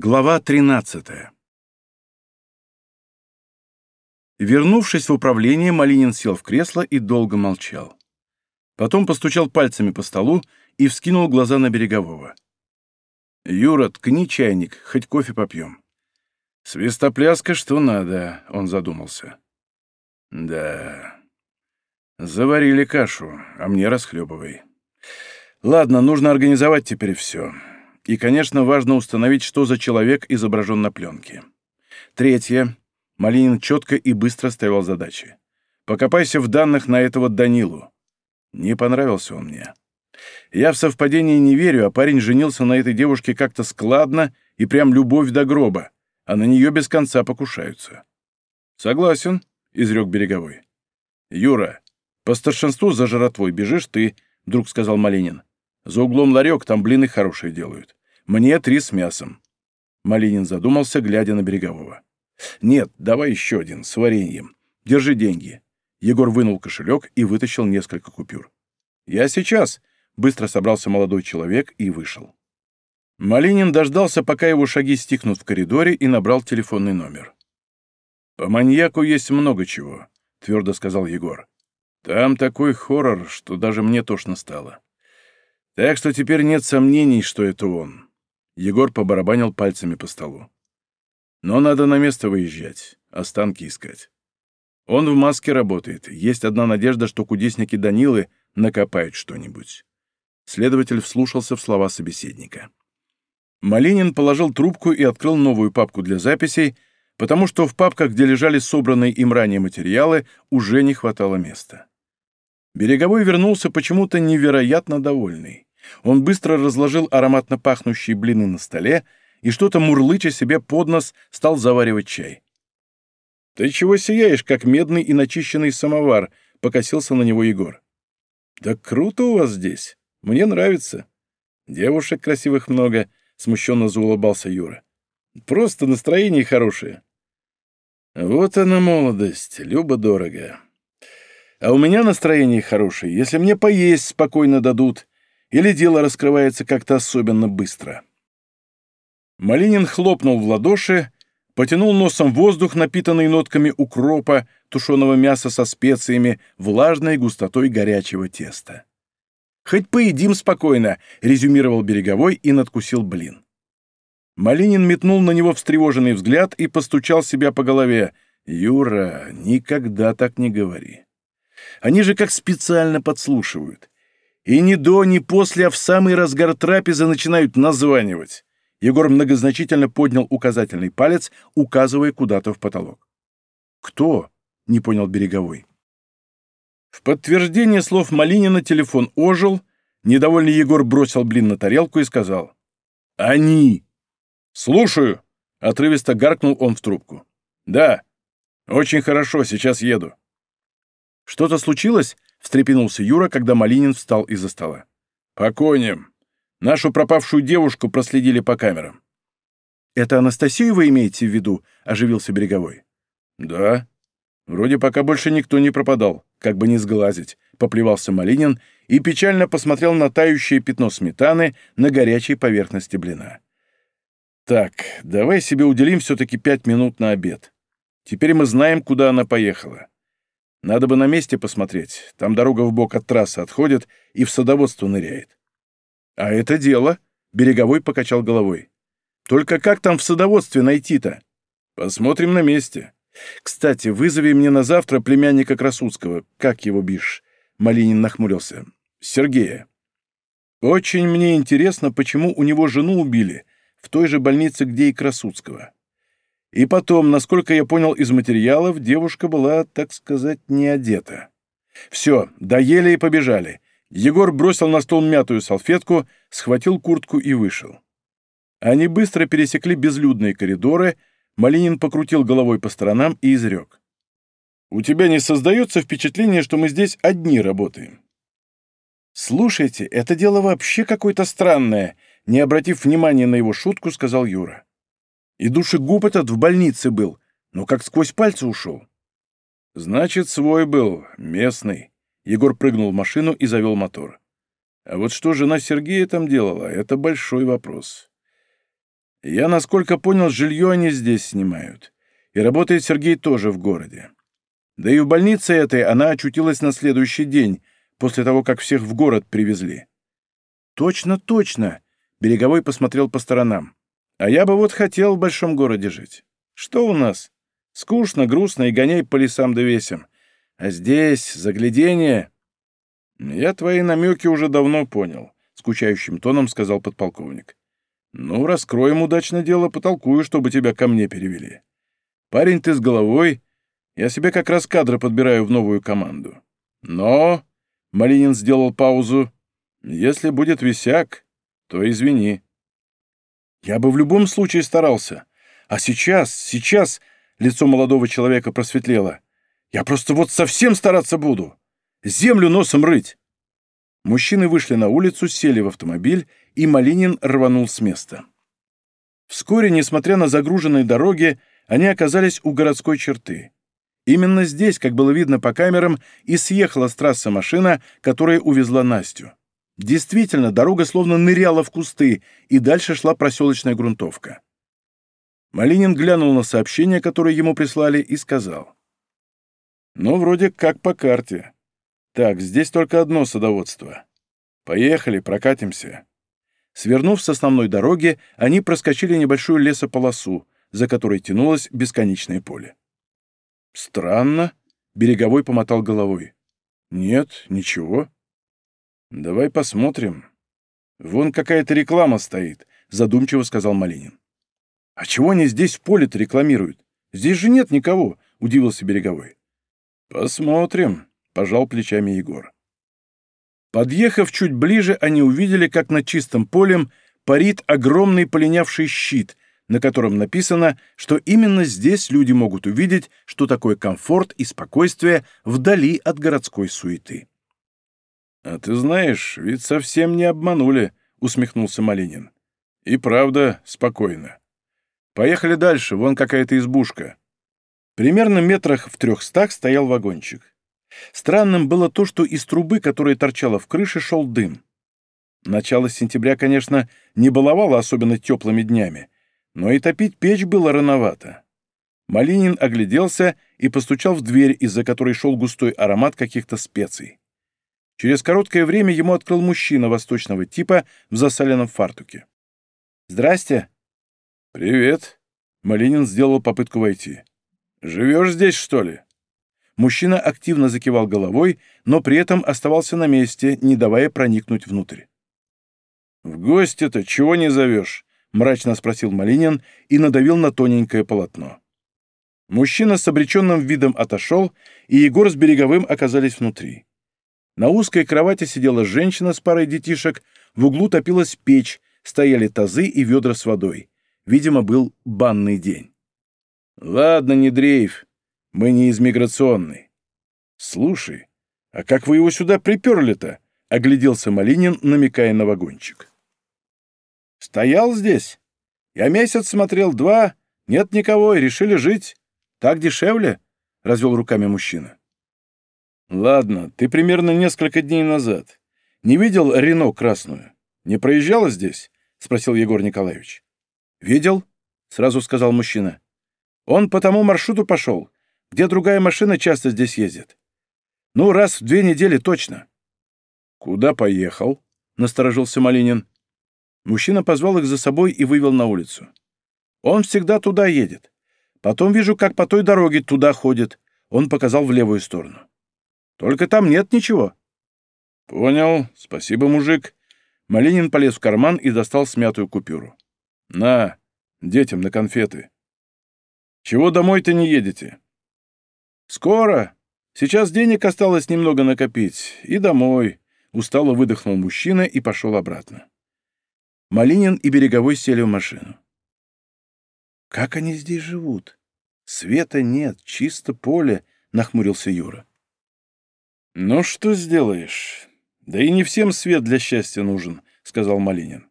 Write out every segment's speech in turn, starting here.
Глава 13 Вернувшись в управление, Малинин сел в кресло и долго молчал. Потом постучал пальцами по столу и вскинул глаза на Берегового. «Юра, ткни чайник, хоть кофе попьем». «Свистопляска, что надо», — он задумался. «Да, заварили кашу, а мне расхлебывай. Ладно, нужно организовать теперь все. И, конечно, важно установить, что за человек изображен на пленке. Третье. Малинин четко и быстро ставил задачи. Покопайся в данных на этого Данилу. Не понравился он мне. Я в совпадение не верю, а парень женился на этой девушке как-то складно и прям любовь до гроба, а на нее без конца покушаются. Согласен, — изрек Береговой. Юра, по старшинству за жратвой бежишь ты, — вдруг сказал Малинин. За углом ларек, там блины хорошие делают. Мне три с мясом». Малинин задумался, глядя на Берегового. «Нет, давай еще один, с вареньем. Держи деньги». Егор вынул кошелек и вытащил несколько купюр. «Я сейчас», — быстро собрался молодой человек и вышел. Малинин дождался, пока его шаги стихнут в коридоре, и набрал телефонный номер. «По маньяку есть много чего», — твердо сказал Егор. «Там такой хоррор, что даже мне тошно стало. Так что теперь нет сомнений, что это он. Егор побарабанил пальцами по столу. «Но надо на место выезжать, останки искать. Он в маске работает. Есть одна надежда, что кудесники Данилы накопают что-нибудь». Следователь вслушался в слова собеседника. Малинин положил трубку и открыл новую папку для записей, потому что в папках, где лежали собранные им ранее материалы, уже не хватало места. Береговой вернулся почему-то невероятно довольный. Он быстро разложил ароматно пахнущие блины на столе и что-то мурлыча себе под нос стал заваривать чай. «Ты чего сияешь, как медный и начищенный самовар?» — покосился на него Егор. «Да круто у вас здесь. Мне нравится. Девушек красивых много», — смущенно заулыбался Юра. «Просто настроение хорошее». «Вот она молодость, любо-дорого. А у меня настроение хорошее, если мне поесть спокойно дадут, или дело раскрывается как-то особенно быстро. Малинин хлопнул в ладоши, потянул носом воздух, напитанный нотками укропа, тушеного мяса со специями, влажной густотой горячего теста. «Хоть поедим спокойно», — резюмировал Береговой и надкусил блин. Малинин метнул на него встревоженный взгляд и постучал себя по голове. «Юра, никогда так не говори. Они же как специально подслушивают. И ни до, ни после, а в самый разгар трапезы начинают названивать. Егор многозначительно поднял указательный палец, указывая куда-то в потолок. «Кто?» — не понял Береговой. В подтверждение слов Малинина телефон ожил, недовольный Егор бросил блин на тарелку и сказал. «Они!» «Слушаю!» — отрывисто гаркнул он в трубку. «Да, очень хорошо, сейчас еду». «Что-то случилось?» — встрепенулся Юра, когда Малинин встал из-за стола. «По коням. Нашу пропавшую девушку проследили по камерам». «Это Анастасию вы имеете в виду?» — оживился Береговой. «Да. Вроде пока больше никто не пропадал, как бы не сглазить», — поплевался Малинин и печально посмотрел на тающее пятно сметаны на горячей поверхности блина. «Так, давай себе уделим все-таки пять минут на обед. Теперь мы знаем, куда она поехала. Надо бы на месте посмотреть. Там дорога в бок от трассы отходит и в садоводство ныряет. А это дело, Береговой покачал головой. Только как там в садоводстве найти-то? Посмотрим на месте. Кстати, вызови мне на завтра племянника Красудского. Как его бишь? Малинин нахмурился. Сергея. Очень мне интересно, почему у него жену убили в той же больнице, где и Красудского. И потом, насколько я понял из материалов, девушка была, так сказать, не одета. Все, доели и побежали. Егор бросил на стол мятую салфетку, схватил куртку и вышел. Они быстро пересекли безлюдные коридоры, Малинин покрутил головой по сторонам и изрек. «У тебя не создается впечатление, что мы здесь одни работаем?» «Слушайте, это дело вообще какое-то странное», не обратив внимания на его шутку, сказал Юра. И душегуб этот в больнице был, но как сквозь пальцы ушел. Значит, свой был, местный. Егор прыгнул в машину и завел мотор. А вот что жена Сергея там делала, это большой вопрос. Я, насколько понял, жилье они здесь снимают. И работает Сергей тоже в городе. Да и в больнице этой она очутилась на следующий день, после того, как всех в город привезли. «Точно, точно!» — Береговой посмотрел по сторонам. «А я бы вот хотел в большом городе жить. Что у нас? Скучно, грустно и гоняй по лесам да весям. А здесь заглядение...» «Я твои намеки уже давно понял», — скучающим тоном сказал подполковник. «Ну, раскроем удачное дело, потолкую, чтобы тебя ко мне перевели. Парень ты с головой, я себе как раз кадры подбираю в новую команду. Но...» — Малинин сделал паузу. «Если будет висяк, то извини». «Я бы в любом случае старался. А сейчас, сейчас...» — лицо молодого человека просветлело. «Я просто вот совсем стараться буду. Землю носом рыть». Мужчины вышли на улицу, сели в автомобиль и Малинин рванул с места. Вскоре, несмотря на загруженные дороги, они оказались у городской черты. Именно здесь, как было видно по камерам, и съехала с трассы машина, которая увезла Настю. Действительно, дорога словно ныряла в кусты, и дальше шла проселочная грунтовка. Малинин глянул на сообщение, которое ему прислали, и сказал. «Ну, вроде как по карте. Так, здесь только одно садоводство. Поехали, прокатимся». Свернув с основной дороги, они проскочили небольшую лесополосу, за которой тянулось бесконечное поле. «Странно», — Береговой помотал головой. «Нет, ничего». «Давай посмотрим. Вон какая-то реклама стоит», — задумчиво сказал Малинин. «А чего они здесь в поле-то рекламируют? Здесь же нет никого», — удивился Береговой. «Посмотрим», — пожал плечами Егор. Подъехав чуть ближе, они увидели, как над чистым полем парит огромный полинявший щит, на котором написано, что именно здесь люди могут увидеть, что такое комфорт и спокойствие вдали от городской суеты. «А ты знаешь, ведь совсем не обманули», — усмехнулся Малинин. «И правда спокойно. Поехали дальше, вон какая-то избушка». Примерно метрах в трехстах стоял вагончик. Странным было то, что из трубы, которая торчала в крыше, шел дым. Начало сентября, конечно, не баловало особенно теплыми днями, но и топить печь было рановато. Малинин огляделся и постучал в дверь, из-за которой шел густой аромат каких-то специй. Через короткое время ему открыл мужчина восточного типа в засаленном фартуке. «Здрасте». «Привет». Малинин сделал попытку войти. «Живешь здесь, что ли?» Мужчина активно закивал головой, но при этом оставался на месте, не давая проникнуть внутрь. «В гости-то чего не зовешь?» — мрачно спросил Малинин и надавил на тоненькое полотно. Мужчина с обреченным видом отошел, и Егор с Береговым оказались внутри. На узкой кровати сидела женщина с парой детишек, в углу топилась печь, стояли тазы и ведра с водой. Видимо, был банный день. «Ладно, не дрейф, мы не из миграционной. Слушай, а как вы его сюда приперли-то? Огляделся Малинин, намекая на вагончик. Стоял здесь. Я месяц смотрел, два. Нет никого, и решили жить. Так дешевле, развел руками мужчина. Ладно, ты примерно несколько дней назад. Не видел Рено красную? Не проезжала здесь? Спросил Егор Николаевич. Видел, сразу сказал мужчина. Он по тому маршруту пошел где другая машина часто здесь ездит. Ну, раз в две недели точно. Куда поехал? Насторожился Малинин. Мужчина позвал их за собой и вывел на улицу. Он всегда туда едет. Потом вижу, как по той дороге туда ходит. Он показал в левую сторону. Только там нет ничего. Понял. Спасибо, мужик. Малинин полез в карман и достал смятую купюру. На, детям на конфеты. Чего домой-то не едете? «Скоро. Сейчас денег осталось немного накопить. И домой». Устало выдохнул мужчина и пошел обратно. Малинин и Береговой сели в машину. «Как они здесь живут? Света нет, чисто поле», — нахмурился Юра. «Ну что сделаешь? Да и не всем свет для счастья нужен», — сказал Малинин.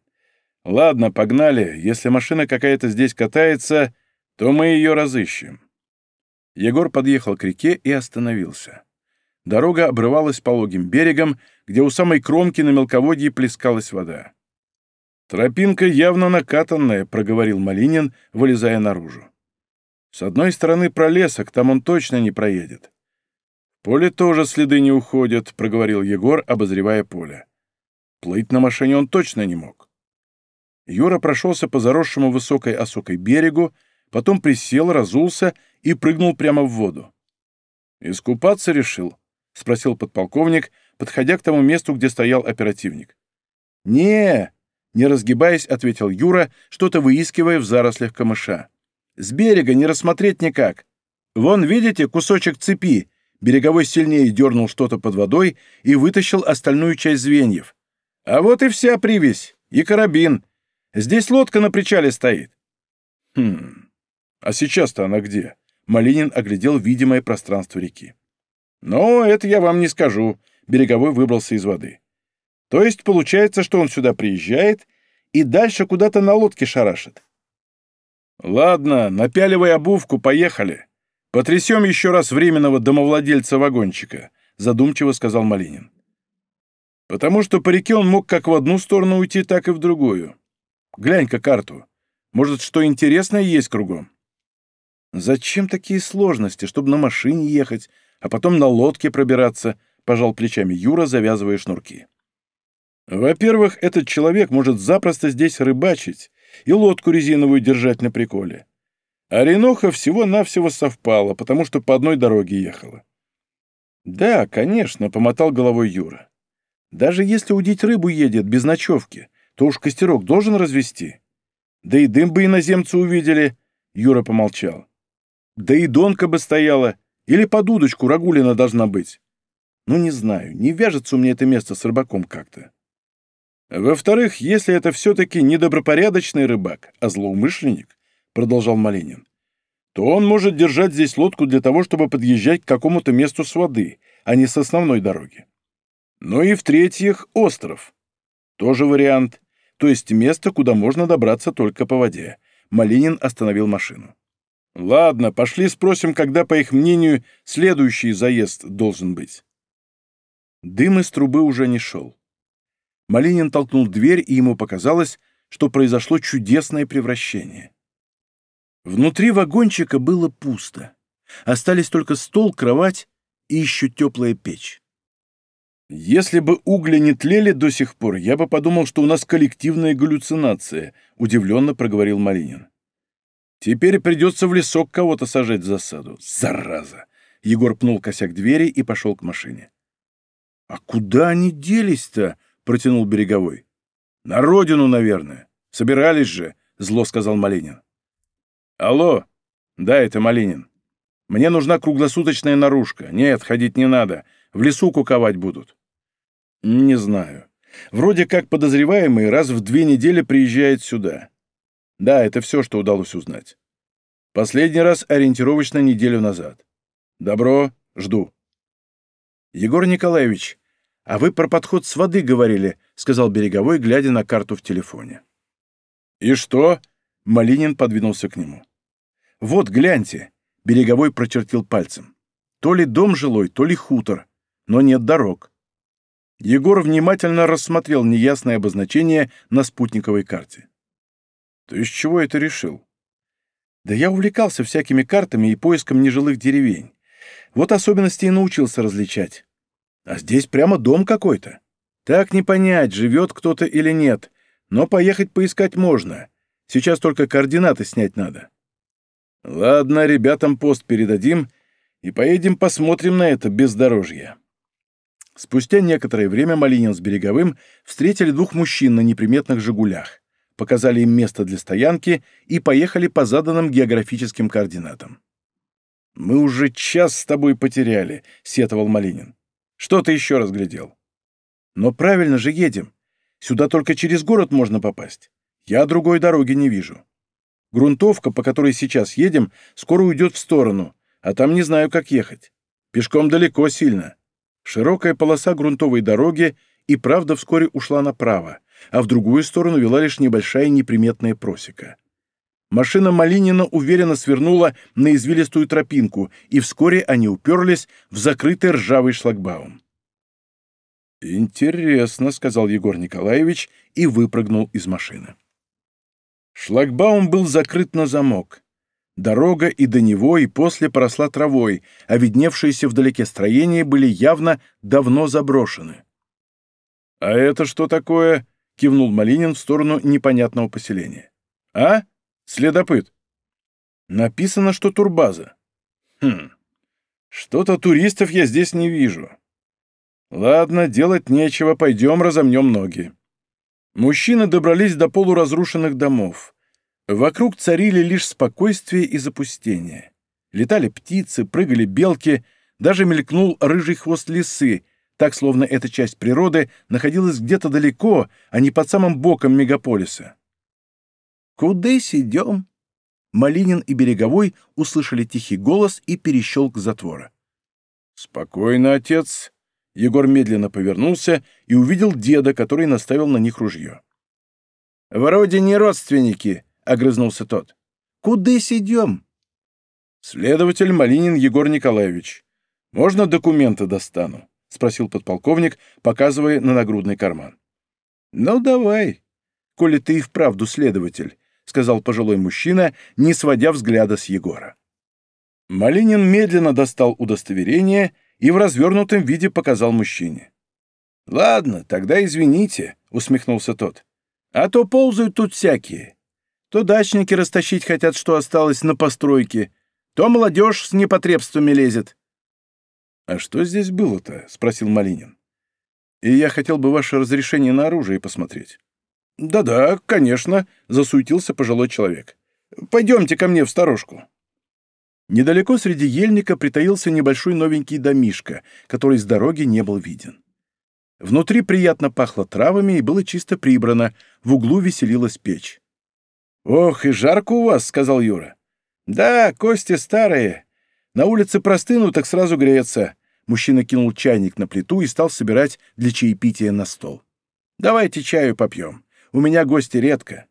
«Ладно, погнали. Если машина какая-то здесь катается, то мы ее разыщем». Егор подъехал к реке и остановился. Дорога обрывалась пологим берегом, где у самой кромки на мелководье плескалась вода. «Тропинка явно накатанная», — проговорил Малинин, вылезая наружу. «С одной стороны пролесок, там он точно не проедет. Поле тоже следы не уходят», — проговорил Егор, обозревая поле. Плыть на машине он точно не мог. Юра прошелся по заросшему высокой осокой берегу, потом присел, разулся и прыгнул прямо в воду. «Искупаться решил?» — спросил подполковник, подходя к тому месту, где стоял оперативник. не не разгибаясь, ответил Юра, что-то выискивая в зарослях камыша. «С берега не рассмотреть никак. Вон, видите, кусочек цепи?» Береговой сильнее дернул что-то под водой и вытащил остальную часть звеньев. «А вот и вся привязь, и карабин. Здесь лодка на причале стоит». «Хм, а сейчас-то она где?» Малинин оглядел видимое пространство реки. «Ну, это я вам не скажу», — Береговой выбрался из воды. То есть получается, что он сюда приезжает и дальше куда-то на лодке шарашит. Ладно, напяливай обувку, поехали. Потрясем еще раз временного домовладельца вагончика, задумчиво сказал Малинин. Потому что по реке он мог как в одну сторону уйти, так и в другую. Глянь-ка карту. Может, что интересное есть кругом? Зачем такие сложности, чтобы на машине ехать, а потом на лодке пробираться, пожал плечами Юра, завязывая шнурки. Во-первых, этот человек может запросто здесь рыбачить и лодку резиновую держать на приколе. А Реноха всего-навсего совпала, потому что по одной дороге ехала. «Да, конечно», — помотал головой Юра. «Даже если удить рыбу едет без ночевки, то уж костерок должен развести. Да и дым бы иноземцы увидели», — Юра помолчал. «Да и донка бы стояла, или под удочку Рагулина должна быть. Ну, не знаю, не вяжется у меня это место с рыбаком как-то». Во-вторых, если это все-таки не добропорядочный рыбак, а злоумышленник, продолжал Малинин, то он может держать здесь лодку для того, чтобы подъезжать к какому-то месту с воды, а не с основной дороги. Ну и в-третьих, остров. Тоже вариант, то есть место, куда можно добраться только по воде. Малинин остановил машину. Ладно, пошли спросим, когда, по их мнению, следующий заезд должен быть. Дым из трубы уже не шел. Малинин толкнул дверь, и ему показалось, что произошло чудесное превращение. Внутри вагончика было пусто. Остались только стол, кровать и еще теплая печь. «Если бы угли не тлели до сих пор, я бы подумал, что у нас коллективная галлюцинация», — удивленно проговорил Малинин. «Теперь придется в лесок кого-то сажать в засаду. Зараза!» Егор пнул косяк двери и пошел к машине. «А куда они делись-то?» протянул Береговой. «На родину, наверное. Собирались же», — зло сказал Малинин. «Алло. Да, это Малинин. Мне нужна круглосуточная наружка. Нет, ходить не надо. В лесу куковать будут». «Не знаю. Вроде как подозреваемый раз в две недели приезжает сюда. Да, это все, что удалось узнать. Последний раз ориентировочно неделю назад. Добро, жду». «Егор Николаевич, «А вы про подход с воды говорили», — сказал Береговой, глядя на карту в телефоне. «И что?» — Малинин подвинулся к нему. «Вот, гляньте», — Береговой прочертил пальцем. «То ли дом жилой, то ли хутор, но нет дорог». Егор внимательно рассмотрел неясное обозначение на спутниковой карте. «Ты из чего это решил?» «Да я увлекался всякими картами и поиском нежилых деревень. Вот особенности и научился различать. А здесь прямо дом какой-то. Так не понять, живет кто-то или нет, но поехать поискать можно. Сейчас только координаты снять надо. Ладно, ребятам пост передадим и поедем посмотрим на это бездорожье. Спустя некоторое время Малинин с Береговым встретили двух мужчин на неприметных «Жигулях», показали им место для стоянки и поехали по заданным географическим координатам. «Мы уже час с тобой потеряли», — сетовал Малинин. Что ты еще разглядел? Но правильно же едем. Сюда только через город можно попасть. Я другой дороги не вижу. Грунтовка, по которой сейчас едем, скоро уйдет в сторону, а там не знаю, как ехать. Пешком далеко сильно. Широкая полоса грунтовой дороги и правда вскоре ушла направо, а в другую сторону вела лишь небольшая неприметная просека. Машина Малинина уверенно свернула на извилистую тропинку, и вскоре они уперлись в закрытый ржавый шлагбаум. «Интересно», — сказал Егор Николаевич и выпрыгнул из машины. Шлагбаум был закрыт на замок. Дорога и до него, и после поросла травой, а видневшиеся вдалеке строения были явно давно заброшены. «А это что такое?» — кивнул Малинин в сторону непонятного поселения. «А? Следопыт?» «Написано, что турбаза». «Хм. Что-то туристов я здесь не вижу. Ладно, делать нечего, пойдем разомнем ноги». Мужчины добрались до полуразрушенных домов. Вокруг царили лишь спокойствие и запустение. Летали птицы, прыгали белки, даже мелькнул рыжий хвост лисы, так, словно эта часть природы находилась где-то далеко, а не под самым боком мегаполиса. «Кудысь идем?» Малинин и Береговой услышали тихий голос и перещелк затвора. «Спокойно, отец!» Егор медленно повернулся и увидел деда, который наставил на них ружье. «Вроде не родственники», огрызнулся тот. «Кудысь идем?» «Следователь Малинин Егор Николаевич. Можно документы достану?» — спросил подполковник, показывая на нагрудный карман. «Ну, давай, коли ты и вправду следователь», — сказал пожилой мужчина, не сводя взгляда с Егора. Малинин медленно достал удостоверение и в развернутом виде показал мужчине. «Ладно, тогда извините», — усмехнулся тот. «А то ползают тут всякие. То дачники растащить хотят, что осталось на постройке, то молодежь с непотребствами лезет. «А что здесь было-то?» — спросил Малинин. «И я хотел бы ваше разрешение на оружие посмотреть». «Да-да, конечно», — засуетился пожилой человек. «Пойдемте ко мне в сторожку». Недалеко среди ельника притаился небольшой новенький домишка, который с дороги не был виден. Внутри приятно пахло травами и было чисто прибрано, в углу веселилась печь. «Ох, и жарко у вас», — сказал Юра. «Да, кости старые. На улице простынут, так сразу греется». Мужчина кинул чайник на плиту и стал собирать для чаепития на стол. «Давайте чаю попьем. У меня гости редко.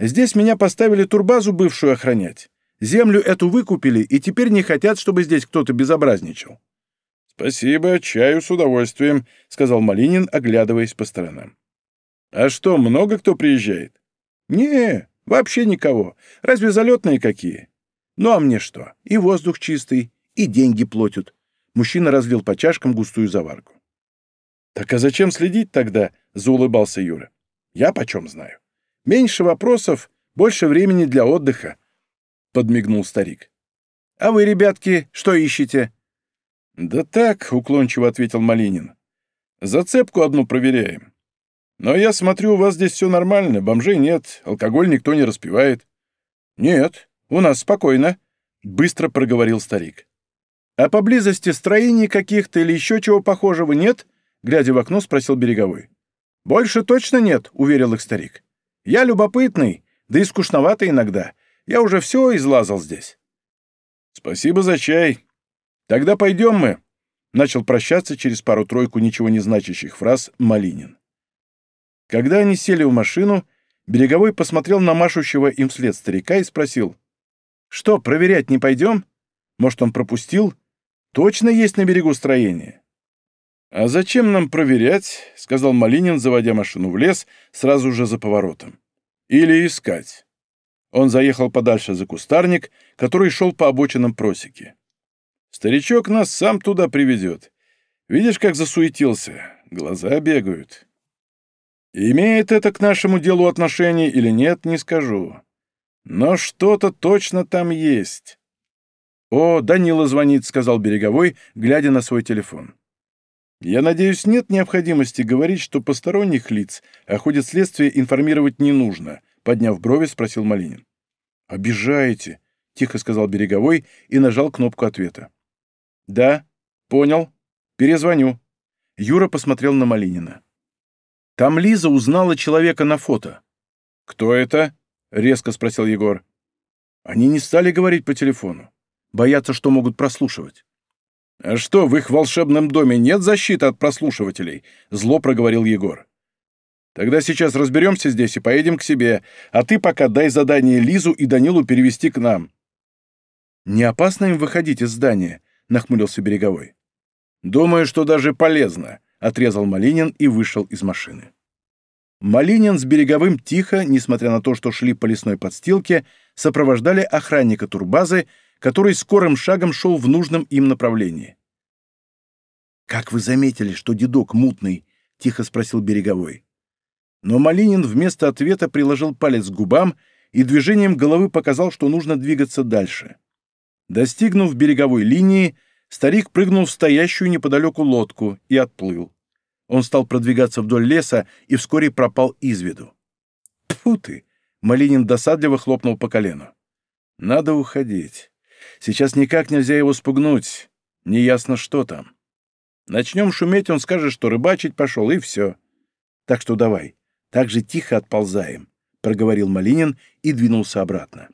Здесь меня поставили турбазу бывшую охранять. Землю эту выкупили, и теперь не хотят, чтобы здесь кто-то безобразничал». «Спасибо, чаю с удовольствием», — сказал Малинин, оглядываясь по сторонам. «А что, много кто приезжает?» «Не, Вообще никого. Разве залетные какие? Ну а мне что? И воздух чистый, и деньги платят. Мужчина разлил по чашкам густую заварку. «Так а зачем следить тогда?» — заулыбался Юра. «Я почем знаю. Меньше вопросов, больше времени для отдыха», — подмигнул старик. «А вы, ребятки, что ищете?» «Да так», — уклончиво ответил Малинин. «Зацепку одну проверяем. Но я смотрю, у вас здесь все нормально, бомжей нет, алкоголь никто не распивает». «Нет, у нас спокойно», — быстро проговорил старик. «А поблизости строений каких-то или еще чего похожего нет?» — глядя в окно, спросил Береговой. «Больше точно нет», — уверил их старик. «Я любопытный, да и скучновато иногда. Я уже все излазал здесь». «Спасибо за чай. Тогда пойдем мы», — начал прощаться через пару-тройку ничего не значащих фраз Малинин. Когда они сели в машину, Береговой посмотрел на машущего им вслед старика и спросил. «Что, проверять не пойдем? Может, он пропустил? Точно есть на берегу строение?» «А зачем нам проверять?» — сказал Малинин, заводя машину в лес сразу же за поворотом. «Или искать». Он заехал подальше за кустарник, который шел по обочинам просеки. «Старичок нас сам туда приведет. Видишь, как засуетился? Глаза бегают». Имеет это к нашему делу отношение или нет, не скажу. Но что-то точно там есть. «О, Данила звонит», — сказал Береговой, глядя на свой телефон. «Я надеюсь, нет необходимости говорить, что посторонних лиц о ходе следствия информировать не нужно», — подняв брови, спросил Малинин. «Обижаете», — тихо сказал Береговой и нажал кнопку ответа. «Да, понял. Перезвоню». Юра посмотрел на Малинина. Там Лиза узнала человека на фото. «Кто это?» — резко спросил Егор. Они не стали говорить по телефону. Боятся, что могут прослушивать. «А что, в их волшебном доме нет защиты от прослушивателей?» — зло проговорил Егор. «Тогда сейчас разберемся здесь и поедем к себе, а ты пока дай задание Лизу и Данилу перевести к нам». «Не опасно им выходить из здания?» — нахмурился Береговой. «Думаю, что даже полезно», отрезал Малинин и вышел из машины. Малинин с Береговым тихо, несмотря на то, что шли по лесной подстилке, сопровождали охранника турбазы, который скорым шагом шел в нужном им направлении. «Как вы заметили, что дедок мутный?» — тихо спросил Береговой. Но Малинин вместо ответа приложил палец к губам и движением головы показал, что нужно двигаться дальше. Достигнув береговой линии, старик прыгнул в стоящую неподалеку лодку и отплыл. Он стал продвигаться вдоль леса и вскоре пропал из виду. «Тьфу ты!» — Малинин досадливо хлопнул по колену. «Надо уходить. Сейчас никак нельзя его спугнуть. Неясно, что там. Начнем шуметь, он скажет, что рыбачить пошел, и все. Так что давай, так же тихо отползаем», — проговорил Малинин и двинулся обратно.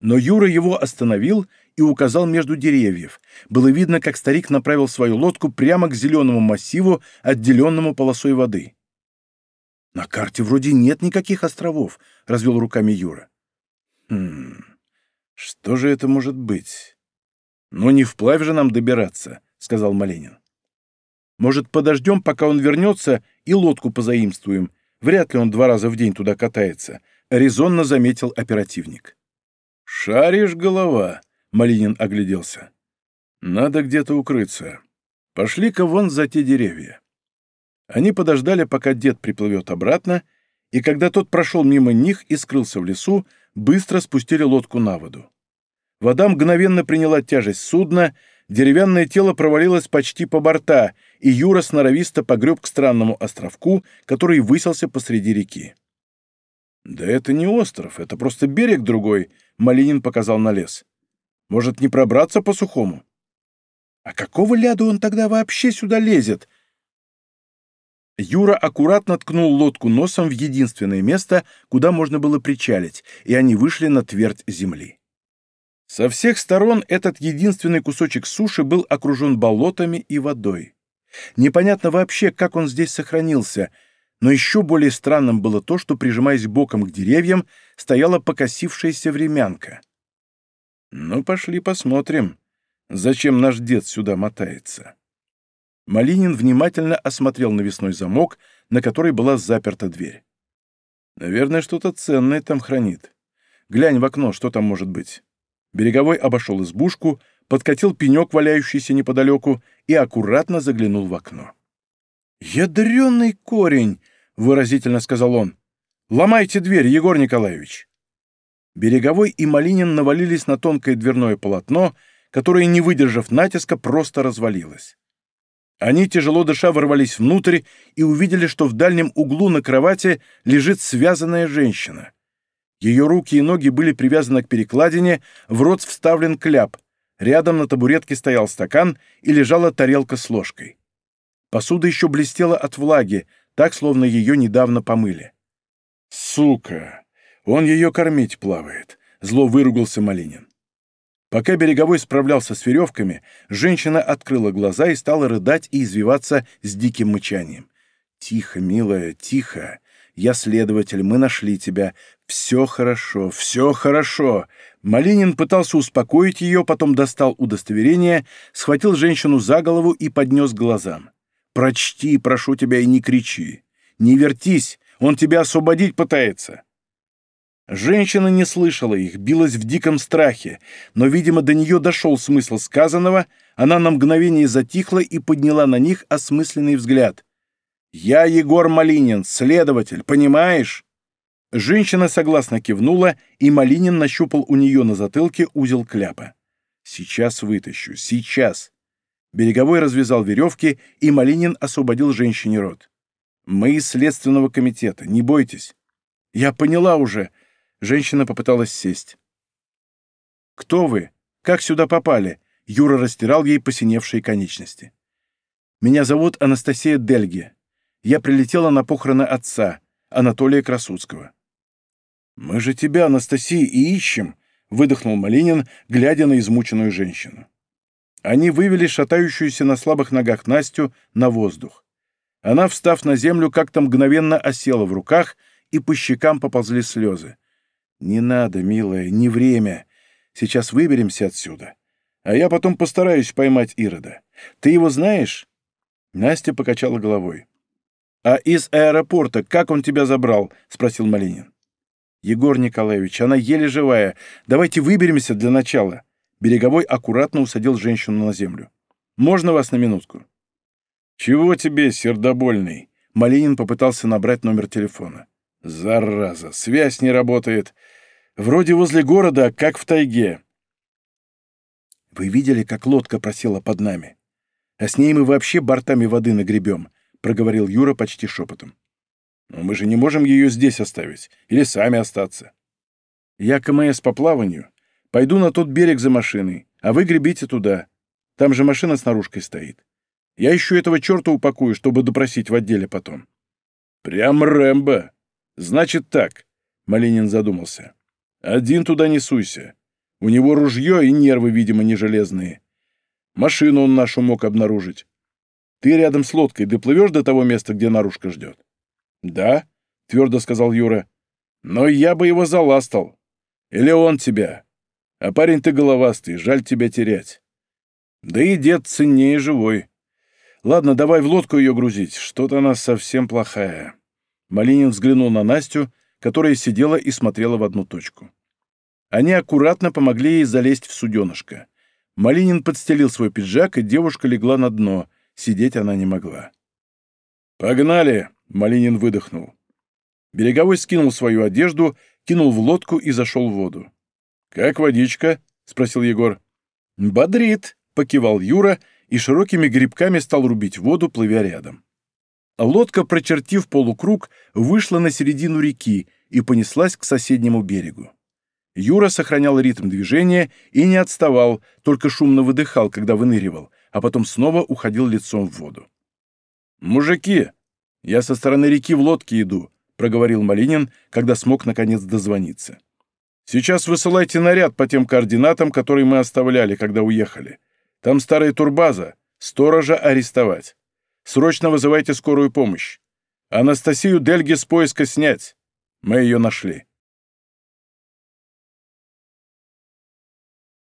Но Юра его остановил и указал между деревьев. Было видно, как старик направил свою лодку прямо к зеленому массиву, отделенному полосой воды. «На карте вроде нет никаких островов», — развел руками Юра. «Хм, что же это может быть? Но не вплавь же нам добираться», — сказал Маленин. «Может, подождем, пока он вернется, и лодку позаимствуем? Вряд ли он два раза в день туда катается», — резонно заметил оперативник. «Шаришь, голова», Малинин огляделся. «Надо где-то укрыться. Пошли-ка вон за те деревья». Они подождали, пока дед приплывет обратно, и когда тот прошел мимо них и скрылся в лесу, быстро спустили лодку на воду. Вода мгновенно приняла тяжесть судна, деревянное тело провалилось почти по борта, и Юра сноровисто погреб к странному островку, который высился посреди реки. «Да это не остров, это просто берег другой», — Малинин показал на лес. Может, не пробраться по сухому? А какого ляду он тогда вообще сюда лезет? Юра аккуратно ткнул лодку носом в единственное место, куда можно было причалить, и они вышли на твердь земли. Со всех сторон этот единственный кусочек суши был окружен болотами и водой. Непонятно вообще, как он здесь сохранился, но еще более странным было то, что, прижимаясь боком к деревьям, стояла покосившаяся времянка. Ну, пошли посмотрим, зачем наш дед сюда мотается. Малинин внимательно осмотрел навесной замок, на который была заперта дверь. Наверное, что-то ценное там хранит. Глянь в окно, что там может быть. Береговой обошел избушку, подкатил пенек, валяющийся неподалеку, и аккуратно заглянул в окно. «Ядреный корень!» — выразительно сказал он. «Ломайте дверь, Егор Николаевич!» Береговой и Малинин навалились на тонкое дверное полотно, которое, не выдержав натиска, просто развалилось. Они, тяжело дыша, ворвались внутрь и увидели, что в дальнем углу на кровати лежит связанная женщина. Ее руки и ноги были привязаны к перекладине, в рот вставлен кляп. Рядом на табуретке стоял стакан и лежала тарелка с ложкой. Посуда еще блестела от влаги, так, словно ее недавно помыли. «Сука!» Он ее кормить плавает», — зло выругался Малинин. Пока Береговой справлялся с веревками, женщина открыла глаза и стала рыдать и извиваться с диким мычанием. «Тихо, милая, тихо. Я следователь, мы нашли тебя. Все хорошо, все хорошо». Малинин пытался успокоить ее, потом достал удостоверение, схватил женщину за голову и поднес к глазам. «Прочти, прошу тебя, и не кричи. Не вертись, он тебя освободить пытается». Женщина не слышала их, билась в диком страхе, но, видимо, до нее дошел смысл сказанного, она на мгновение затихла и подняла на них осмысленный взгляд. «Я Егор Малинин, следователь, понимаешь?» Женщина согласно кивнула, и Малинин нащупал у нее на затылке узел кляпа. «Сейчас вытащу, сейчас!» Береговой развязал веревки, и Малинин освободил женщине рот. «Мы из Следственного комитета, не бойтесь». «Я поняла уже», Женщина попыталась сесть. «Кто вы? Как сюда попали?» Юра растирал ей посиневшие конечности. «Меня зовут Анастасия Дельге. Я прилетела на похороны отца, Анатолия Красуцкого». «Мы же тебя, Анастасия, и ищем», — выдохнул Малинин, глядя на измученную женщину. Они вывели шатающуюся на слабых ногах Настю на воздух. Она, встав на землю, как-то мгновенно осела в руках, и по щекам поползли слезы. «Не надо, милая, не время. Сейчас выберемся отсюда. А я потом постараюсь поймать Ирода. Ты его знаешь?» Настя покачала головой. «А из аэропорта как он тебя забрал?» — спросил Малинин. «Егор Николаевич, она еле живая. Давайте выберемся для начала». Береговой аккуратно усадил женщину на землю. «Можно вас на минутку?» «Чего тебе, сердобольный?» Малинин попытался набрать номер телефона. «Зараза, связь не работает. Вроде возле города, как в тайге». «Вы видели, как лодка просела под нами? А с ней мы вообще бортами воды нагребем», — проговорил Юра почти шепотом. «Но мы же не можем ее здесь оставить. Или сами остаться». «Я КМС по плаванию. Пойду на тот берег за машиной, а вы гребите туда. Там же машина с наружкой стоит. Я еще этого черта упакую, чтобы допросить в отделе потом». «Прям Рэмбо. Значит так», — Малинин задумался. «Один туда не суйся. У него ружье и нервы, видимо, не железные. Машину он нашу мог обнаружить. Ты рядом с лодкой доплывешь до того места, где наружка ждет?» «Да», — твердо сказал Юра. «Но я бы его заластал. Или он тебя. А парень ты головастый, жаль тебя терять. Да и дед ценнее живой. Ладно, давай в лодку ее грузить, что-то она совсем плохая». Малинин взглянул на Настю, которая сидела и смотрела в одну точку. Они аккуратно помогли ей залезть в суденышко. Малинин подстелил свой пиджак, и девушка легла на дно. Сидеть она не могла. «Погнали!» — Малинин выдохнул. Береговой скинул свою одежду, кинул в лодку и зашел в воду. «Как водичка?» — спросил Егор. «Бодрит!» — покивал Юра и широкими грибками стал рубить воду, плывя рядом. Лодка, прочертив полукруг, вышла на середину реки и понеслась к соседнему берегу. Юра сохранял ритм движения и не отставал, только шумно выдыхал, когда выныривал, а потом снова уходил лицом в воду. «Мужики, я со стороны реки в лодке иду», — проговорил Малинин, когда смог наконец дозвониться. «Сейчас высылайте наряд по тем координатам, которые мы оставляли, когда уехали. Там старая турбаза, сторожа арестовать. Срочно вызывайте скорую помощь. Анастасию Дельги с поиска снять. Мы ее нашли».